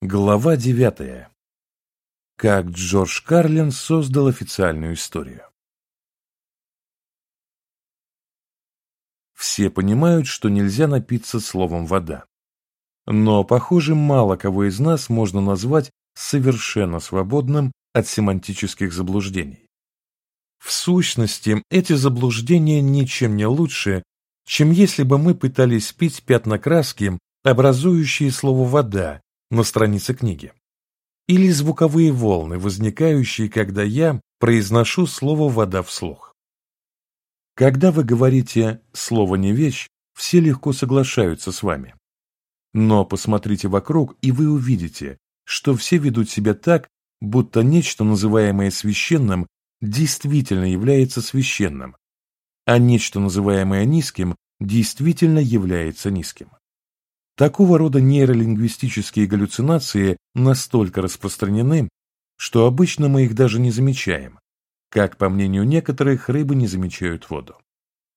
Глава девятая. Как Джордж Карлин создал официальную историю. Все понимают, что нельзя напиться словом «вода». Но, похоже, мало кого из нас можно назвать совершенно свободным от семантических заблуждений. В сущности, эти заблуждения ничем не лучше, чем если бы мы пытались пить пятна краски, образующие слово «вода», на странице книги. Или звуковые волны, возникающие, когда я произношу слово «вода» вслух. Когда вы говорите «слово не вещь», все легко соглашаются с вами. Но посмотрите вокруг, и вы увидите, что все ведут себя так, будто нечто, называемое священным, действительно является священным, а нечто, называемое низким, действительно является низким. Такого рода нейролингвистические галлюцинации настолько распространены, что обычно мы их даже не замечаем, как, по мнению некоторых, рыбы не замечают воду.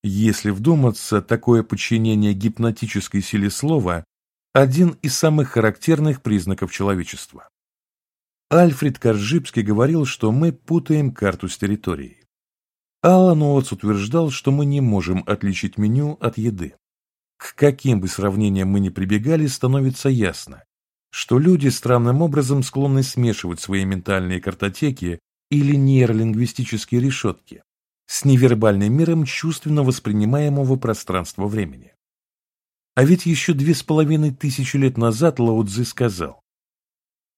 Если вдуматься, такое подчинение гипнотической силе слова – один из самых характерных признаков человечества. Альфред Коржибский говорил, что мы путаем карту с территорией. Алан Уотс утверждал, что мы не можем отличить меню от еды. К каким бы сравнениям мы ни прибегали, становится ясно, что люди странным образом склонны смешивать свои ментальные картотеки или нейролингвистические решетки с невербальным миром чувственно воспринимаемого пространства-времени. А ведь еще две с половиной тысячи лет назад Лао Цзы сказал,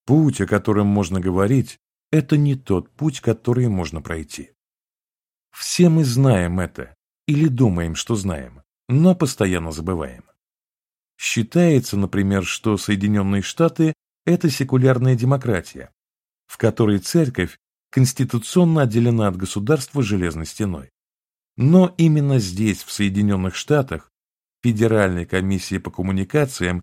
«Путь, о котором можно говорить, это не тот путь, который можно пройти». Все мы знаем это, или думаем, что знаем, но постоянно забываем. Считается, например, что Соединенные Штаты – это секулярная демократия, в которой церковь конституционно отделена от государства железной стеной. Но именно здесь, в Соединенных Штатах, Федеральной комиссии по коммуникациям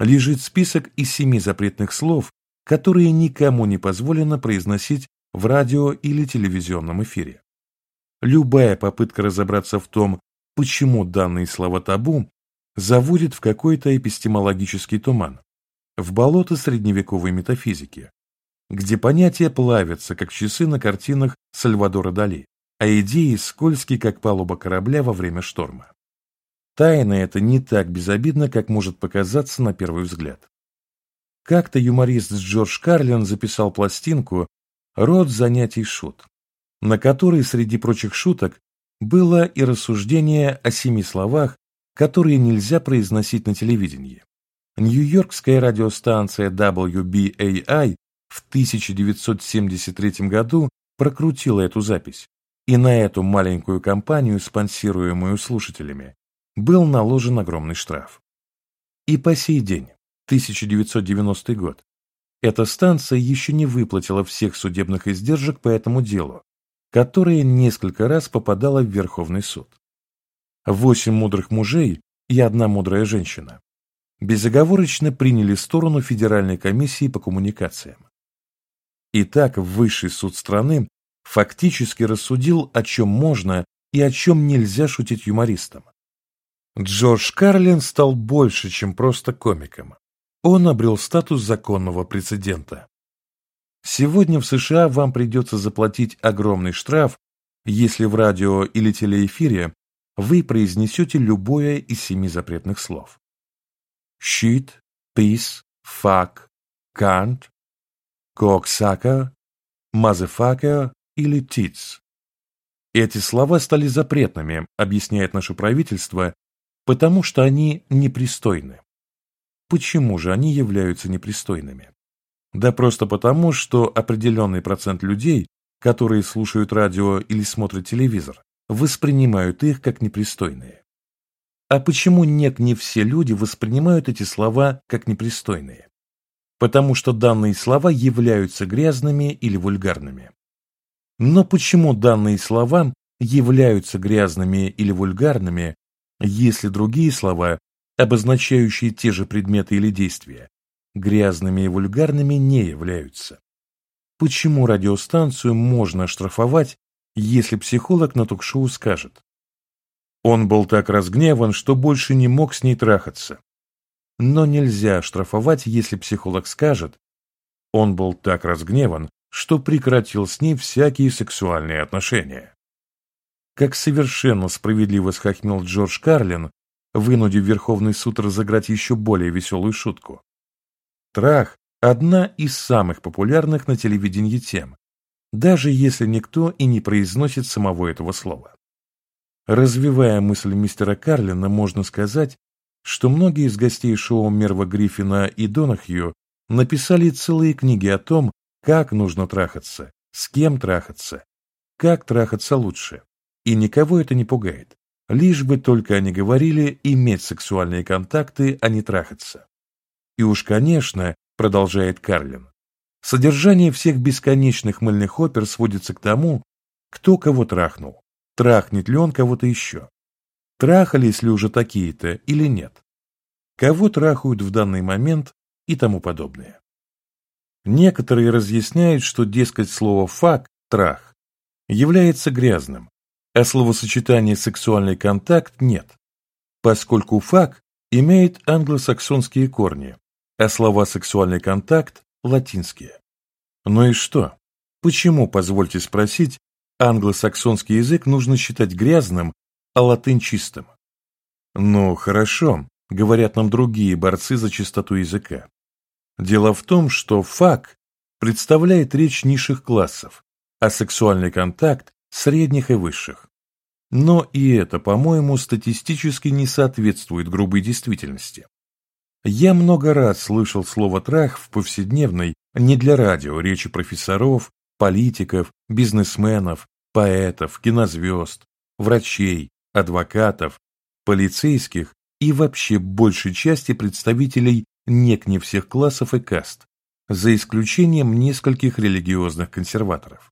лежит список из семи запретных слов, которые никому не позволено произносить в радио или телевизионном эфире. Любая попытка разобраться в том, почему данные слова табу заводят в какой-то эпистемологический туман, в болото средневековой метафизики, где понятия плавятся, как часы на картинах Сальвадора Дали, а идеи скользкие, как палуба корабля во время шторма. Тайна это не так безобидно, как может показаться на первый взгляд. Как-то юморист Джордж Карлин записал пластинку «Род занятий шут», на которой среди прочих шуток было и рассуждение о семи словах, которые нельзя произносить на телевидении. Нью-Йоркская радиостанция WBAI в 1973 году прокрутила эту запись, и на эту маленькую компанию, спонсируемую слушателями, был наложен огромный штраф. И по сей день, 1990 год, эта станция еще не выплатила всех судебных издержек по этому делу, которая несколько раз попадала в Верховный суд. Восемь мудрых мужей и одна мудрая женщина безоговорочно приняли сторону Федеральной комиссии по коммуникациям. Итак, Высший суд страны фактически рассудил, о чем можно и о чем нельзя шутить юмористам. Джордж Карлин стал больше, чем просто комиком. Он обрел статус законного прецедента. Сегодня в США вам придется заплатить огромный штраф, если в радио или телеэфире вы произнесете любое из семи запретных слов. Shit, piss, fuck, can't, cocksucker, motherfucker или tits. Эти слова стали запретными, объясняет наше правительство, потому что они непристойны. Почему же они являются непристойными? Да просто потому, что определенный процент людей, которые слушают радио или смотрят телевизор, воспринимают их как непристойные. А почему нет не все люди воспринимают эти слова как непристойные? Потому что данные слова являются грязными или вульгарными. Но почему данные слова являются грязными или вульгарными, если другие слова, обозначающие те же предметы или действия, грязными и вульгарными не являются. Почему радиостанцию можно штрафовать, если психолог на ток-шоу скажет? Он был так разгневан, что больше не мог с ней трахаться. но нельзя штрафовать, если психолог скажет, он был так разгневан, что прекратил с ней всякие сексуальные отношения. Как совершенно справедливо схохмел Джордж Карлин, вынудив Верховный суд разыграть еще более веселую шутку. Трах – одна из самых популярных на телевидении тем, даже если никто и не произносит самого этого слова. Развивая мысль мистера Карлина, можно сказать, что многие из гостей шоу Мерва Гриффина и Донахью написали целые книги о том, как нужно трахаться, с кем трахаться, как трахаться лучше. И никого это не пугает. Лишь бы только они говорили иметь сексуальные контакты, а не трахаться. И уж, конечно, продолжает Карлин, содержание всех бесконечных мыльных опер сводится к тому, кто кого трахнул, трахнет ли он кого-то еще, трахались ли уже такие-то или нет, кого трахают в данный момент и тому подобное. Некоторые разъясняют, что, дескать, слово «фак» – «трах» является грязным, а словосочетание «сексуальный контакт» нет, поскольку «фак» имеет англосаксонские корни, а слова «сексуальный контакт» – латинские. Ну и что? Почему, позвольте спросить, англосаксонский язык нужно считать грязным, а латынь чистым? Ну, хорошо, говорят нам другие борцы за чистоту языка. Дело в том, что фак представляет речь низших классов, а сексуальный контакт – средних и высших. Но и это, по-моему, статистически не соответствует грубой действительности. Я много раз слышал слово «трах» в повседневной, не для радио, речи профессоров, политиков, бизнесменов, поэтов, кинозвезд, врачей, адвокатов, полицейских и вообще большей части представителей нек не всех классов и каст, за исключением нескольких религиозных консерваторов.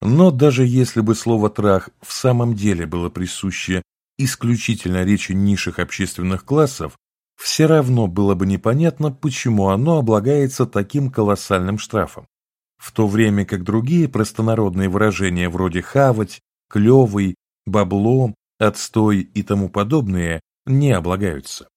Но даже если бы слово «трах» в самом деле было присуще исключительно речи низших общественных классов, все равно было бы непонятно, почему оно облагается таким колоссальным штрафом, в то время как другие простонародные выражения вроде «хавать», «клевый», «бабло», «отстой» и тому подобное не облагаются.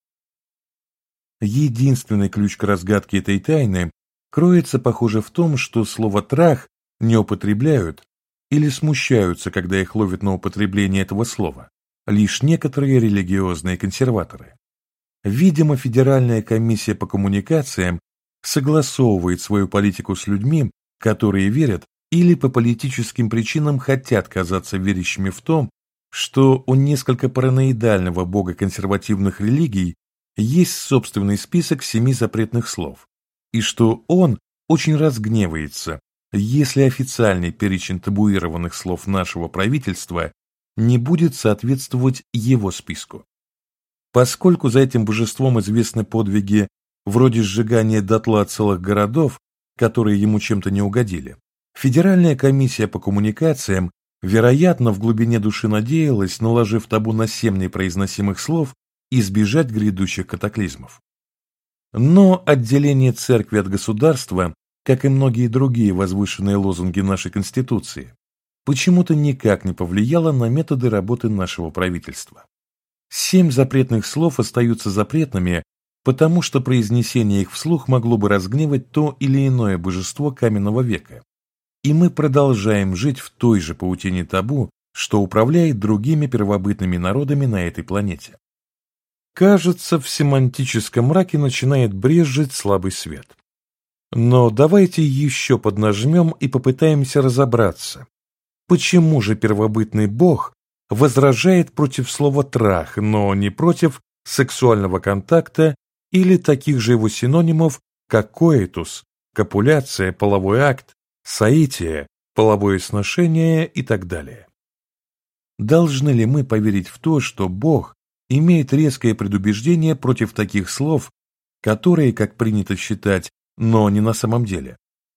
Единственный ключ к разгадке этой тайны кроется, похоже, в том, что слово «трах» не употребляют или смущаются, когда их ловят на употребление этого слова, лишь некоторые религиозные консерваторы. Видимо, Федеральная комиссия по коммуникациям согласовывает свою политику с людьми, которые верят или по политическим причинам хотят казаться верящими в том, что у несколько параноидального бога консервативных религий есть собственный список семи запретных слов, и что он очень разгневается, если официальный перечень табуированных слов нашего правительства не будет соответствовать его списку. Поскольку за этим божеством известны подвиги вроде сжигания дотла целых городов, которые ему чем-то не угодили, Федеральная комиссия по коммуникациям, вероятно, в глубине души надеялась, наложив табу на семь непроизносимых слов, избежать грядущих катаклизмов. Но отделение церкви от государства, как и многие другие возвышенные лозунги нашей Конституции, почему-то никак не повлияло на методы работы нашего правительства. Семь запретных слов остаются запретными, потому что произнесение их вслух могло бы разгневать то или иное божество каменного века. И мы продолжаем жить в той же паутине табу, что управляет другими первобытными народами на этой планете. Кажется, в семантическом мраке начинает брезжить слабый свет. Но давайте еще поднажмем и попытаемся разобраться, почему же первобытный бог возражает против слова «трах», но не против сексуального контакта или таких же его синонимов, как коэтус, копуляция, половой акт, саития, половое сношение и так далее. Должны ли мы поверить в то, что Бог имеет резкое предубеждение против таких слов, которые, как принято считать, но не на самом деле,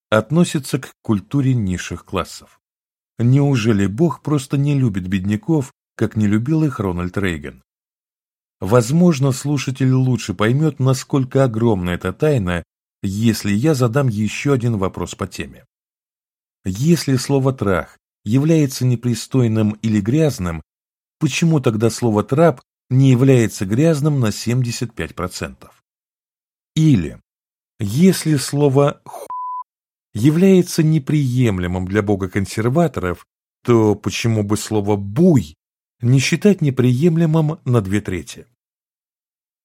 относятся к культуре низших классов. Неужели Бог просто не любит бедняков, как не любил их Рональд Рейган? Возможно, слушатель лучше поймет, насколько огромна эта тайна, если я задам еще один вопрос по теме. Если слово «трах» является непристойным или грязным, почему тогда слово «трап» не является грязным на 75%. Или, если слово «ху» является неприемлемым для бога-консерваторов, то почему бы слово «буй» не считать неприемлемым на две трети?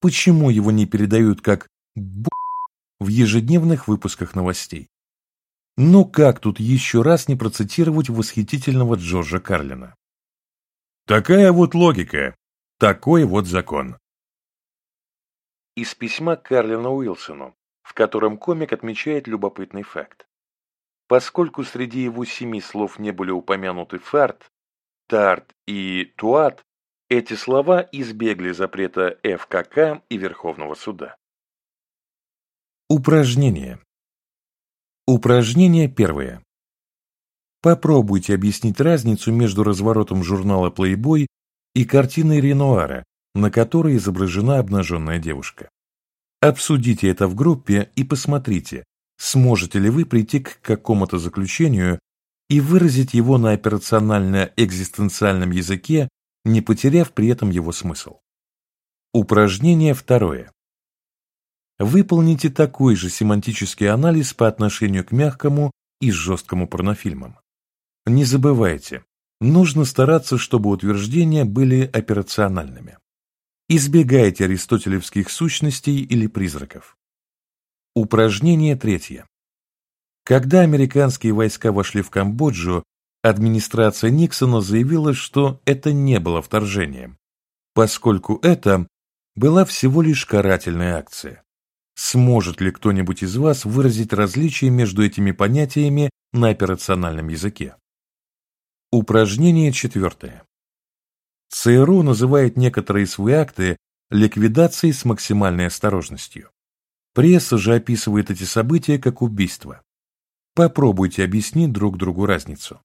Почему его не передают как «бу» в ежедневных выпусках новостей? Ну как тут еще раз не процитировать восхитительного Джорджа Карлина? Такая вот логика, такой вот закон. Из письма Карлина Уилсону, в котором комик отмечает любопытный факт. Поскольку среди его семи слов не были упомянуты фарт, тарт и туат, эти слова избегли запрета ФКК и Верховного суда. Упражнение. Упражнение первое. Попробуйте объяснить разницу между разворотом журнала Playboy и картиной Ренуара, на которой изображена обнаженная девушка. Обсудите это в группе и посмотрите, сможете ли вы прийти к какому-то заключению и выразить его на операционально-экзистенциальном языке, не потеряв при этом его смысл. Упражнение второе. Выполните такой же семантический анализ по отношению к мягкому и жесткому порнофильмам. Не забывайте, нужно стараться, чтобы утверждения были операциональными. Избегайте аристотелевских сущностей или призраков. Упражнение третье. Когда американские войска вошли в Камбоджу, администрация Никсона заявила, что это не было вторжением, поскольку это была всего лишь карательная акция. Сможет ли кто-нибудь из вас выразить различие между этими понятиями на операциональном языке? Упражнение четвертое. ЦРУ называет некоторые свои акты ликвидацией с максимальной осторожностью. Пресса же описывает эти события как убийство. Попробуйте объяснить друг другу разницу.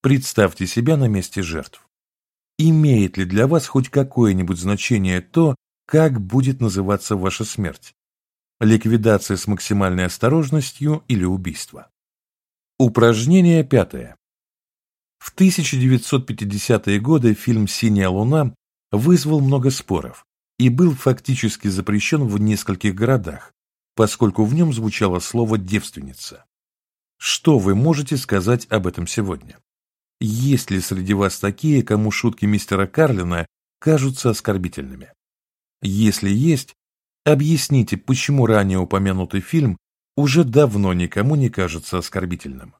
Представьте себя на месте жертв. Имеет ли для вас хоть какое-нибудь значение то, как будет называться ваша смерть? Ликвидация с максимальной осторожностью или убийство? Упражнение пятое. В 1950-е годы фильм «Синяя луна» вызвал много споров, и был фактически запрещен в нескольких городах, поскольку в нем звучало слово «девственница». Что вы можете сказать об этом сегодня? Есть ли среди вас такие, кому шутки мистера Карлина кажутся оскорбительными? Если есть, объясните, почему ранее упомянутый фильм уже давно никому не кажется оскорбительным.